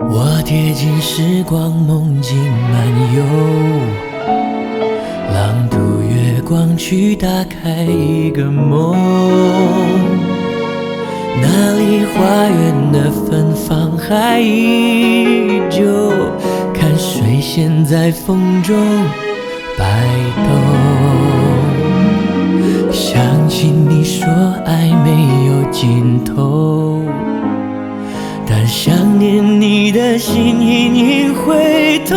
我贴近时光梦境漫游，朗读月光去打开一个梦。那里花园的芬芳还依旧，看水仙在风中摆动。想起你说爱没有尽头。但想念你的心隐隐会痛，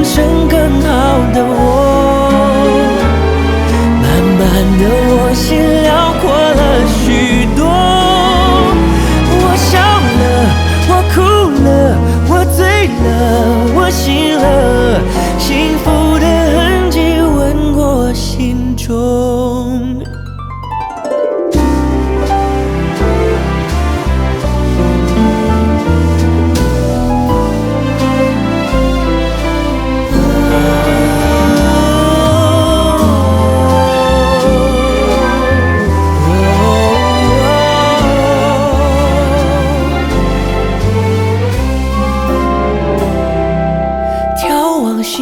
变成更好的我。慢慢的，我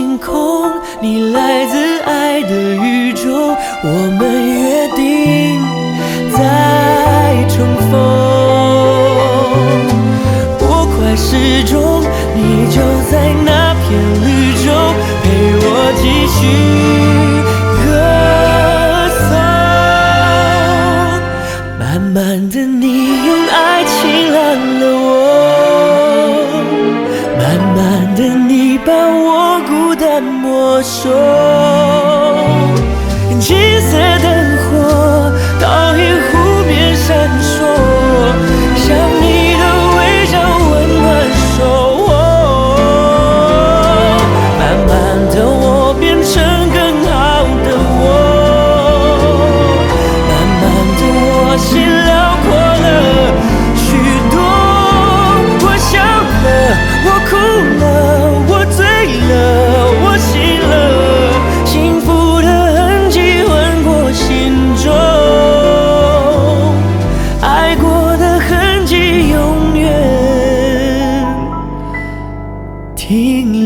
天空，你来自爱的宇宙，我们约定再重逢。我快时钟，你就在那片绿洲，陪我继续歌颂。慢慢的，你用爱情拦了我。慢慢的，你把我的魔手，金色的。い。